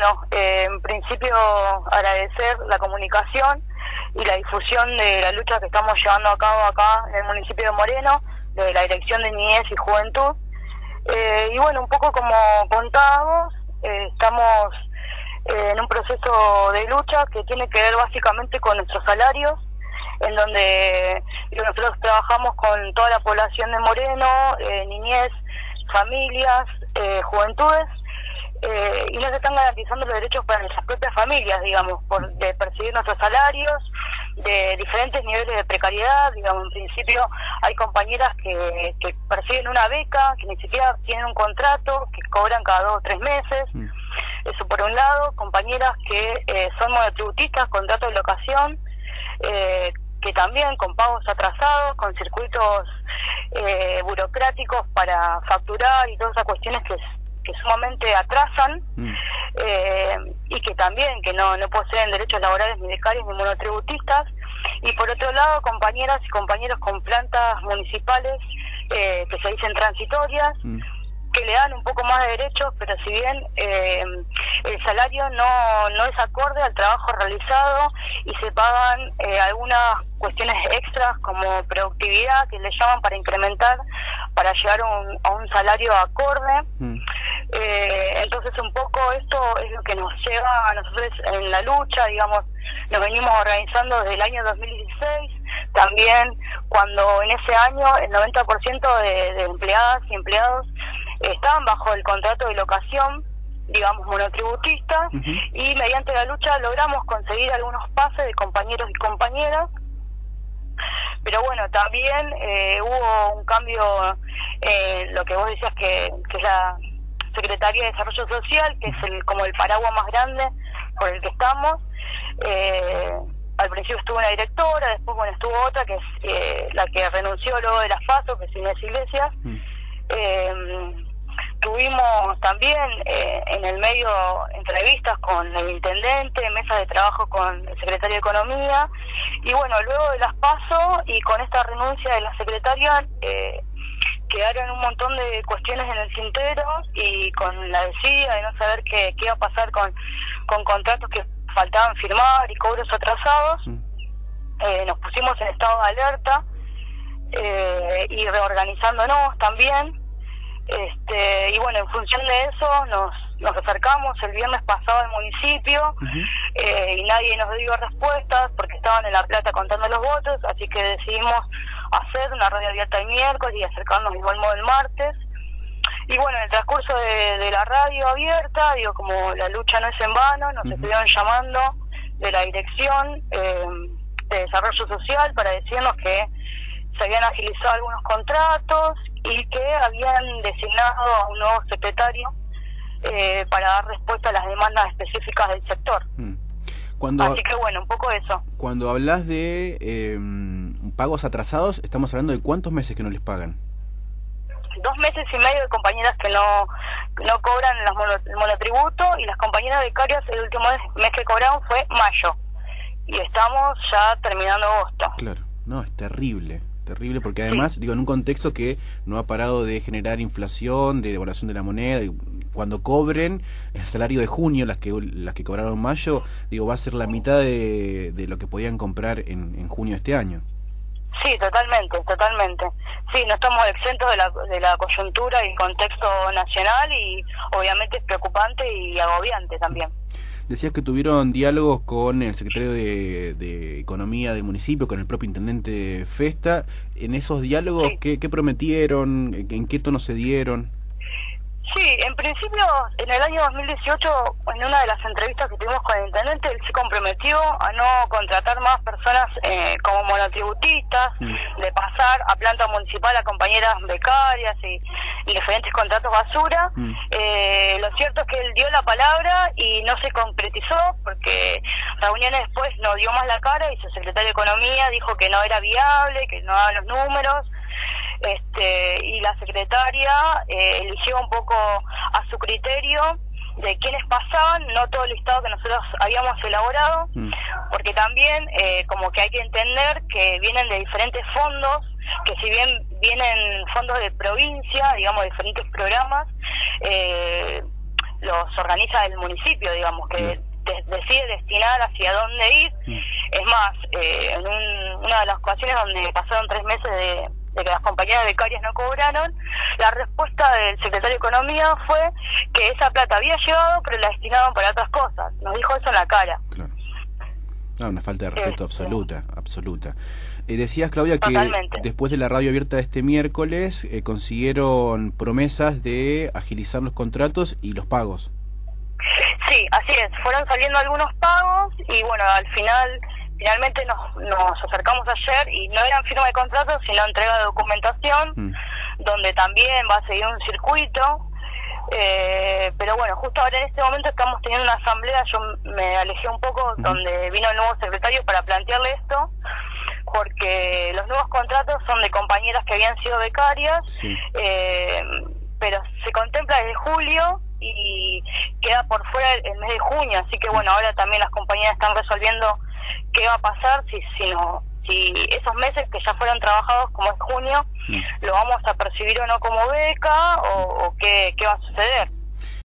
bueno, eh, en principio agradecer la comunicación y la difusión de la lucha que estamos llevando a cabo acá en el municipio de Moreno, de la Dirección de Niñez y Juventud. Eh, y bueno, un poco como contábamos, eh, estamos en un proceso de lucha que tiene que ver básicamente con nuestros salarios, en donde nosotros trabajamos con toda la población de Moreno, niñez, familias, juventudes, y no se están garantizando los derechos para nuestras propias familias, digamos, por, de percibir nuestros salarios, de diferentes niveles de precariedad, digamos, en principio hay compañeras que, que perciben una beca, que ni siquiera tienen un contrato, que cobran cada dos o tres meses, mm. eso por un lado, compañeras que eh, son monotributistas, contrato de locación, eh, que también con pagos atrasados, con circuitos eh, burocráticos para facturar y todas esas cuestiones que que sumamente atrasan mm. eh, y que también que no, no poseen derechos laborales ni becarios ni monotributistas y por otro lado compañeras y compañeros con plantas municipales eh, que se dicen transitorias mm. que le dan un poco más de derechos pero si bien eh, el salario no, no es acorde al trabajo realizado y se pagan algunas cuestiones extras como productividad que le llaman para incrementar para llegar a un, salario acorde mm. Eh, entonces un poco esto es lo que nos lleva a nosotros en la lucha, digamos, nos venimos organizando desde el año 2016, también cuando en ese año el 90% de, de empleadas y empleados estaban bajo el contrato de locación, digamos, monotributistas, y mediante la lucha logramos conseguir algunos pases de compañeros y compañeras, pero bueno, también eh, hubo un cambio en lo que vos decías que, que es la Secretaría de Desarrollo Social, que es el, como el paraguas más grande por el que estamos. Eh, al principio estuvo una directora, después bueno estuvo otra, que es eh, la que renunció luego de las FASO, que es Inés Iglesias. Mm. Eh, tuvimos también en el medio entrevistas con el intendente, mesas de trabajo con el secretario de Economía, y bueno, luego de las PASO y con esta renuncia de la secretaria, eh, quedaron un montón de cuestiones en el cintero y con la decida de no saber qué, qué iba a pasar con, con contratos que faltaban firmar y cobros atrasados, mm. eh, nos pusimos en estado de alerta eh, y reorganizándonos también. Este, y bueno, en función de eso nos, nos acercamos el viernes pasado al municipio eh, y nadie nos dio respuestas porque estaban en La Plata contando los votos, así que decidimos hacer una radio abierta el miércoles y acercarnos igual modo el martes. Y bueno, en el transcurso de, la radio abierta, digo, como la lucha no es en vano, nos estuvieron llamando de la Dirección eh, de Desarrollo Social para decirnos que se habían agilizado algunos contratos y que habían designado a un nuevo secretario eh, para dar respuesta a las demandas específicas del sector. Mm. Cuando, Así que bueno, un poco eso. Cuando hablas de eh, pagos atrasados, estamos hablando de cuántos meses que no les pagan. Dos meses y medio de compañeras que no, no cobran el monotributo y las compañeras becarias el último mes que cobraron fue mayo. Y estamos ya terminando agosto. Claro, no, es terrible terrible porque además digo en un contexto que no ha parado de generar inflación de devaluación de la moneda cuando cobren el salario de junio las que las que cobraron mayo digo va a ser la mitad de, de lo que podían comprar en, en junio de este año Sí, totalmente, totalmente. Sí, no estamos exentos de la, de la coyuntura y contexto nacional y obviamente es preocupante y agobiante también. Decías que tuvieron diálogos con el secretario de, Economía del municipio, con el propio intendente Festa. En esos diálogos, ¿qué, ¿qué prometieron? ¿En qué tono se dieron? Sí, en principio, en el año 2018, en una de las entrevistas que tuvimos con el intendente, él se comprometió a no contratar más personas eh, como monotributistas, mm. de pasar a planta municipal a compañeras becarias y, diferentes contratos basura. Mm. Eh, lo cierto es que él dio la palabra y no se concretizó porque reuniones después no dio más la cara y su secretario de Economía dijo que no era viable, que no daban los números este, y la secretaria eh, eligió un poco a su criterio de quiénes pasaban, no todo el listado que nosotros habíamos elaborado, mm. porque también eh, como que hay que entender que vienen de diferentes fondos, que si bien vienen fondos de provincia, digamos, diferentes programas, eh, los organiza el municipio, digamos, que decide destinar hacia dónde ir. Es más, eh, en una de las ocasiones donde pasaron tres meses de, que las compañías becarias no cobraron, la respuesta del secretario de Economía fue que esa plata había llegado, pero la destinaban para otras cosas. Nos dijo eso en la cara. Claro. una falta de respeto este, absoluta, absoluta. Eh, decías, Claudia, que después de la radio abierta de este miércoles eh, consiguieron promesas de agilizar los contratos y los pagos. Sí, así es. Fueron saliendo algunos pagos y bueno, al final, finalmente nos, nos acercamos ayer y no eran firma de contratos, sino entrega de documentación, mm. donde también va a seguir un circuito. Eh, pero bueno, justo ahora en este momento estamos teniendo una asamblea, yo me alejé un poco, donde vino el nuevo secretario para plantearle esto, porque los nuevos contratos son de compañeras que habían sido becarias, eh, pero se contempla desde julio y queda por fuera el, mes de junio, así que bueno, ahora también las compañías están resolviendo qué va a pasar si, si, no, si esos meses que ya fueron trabajados como es junio, lo vamos a percibir o no como beca o, qué, qué va a suceder.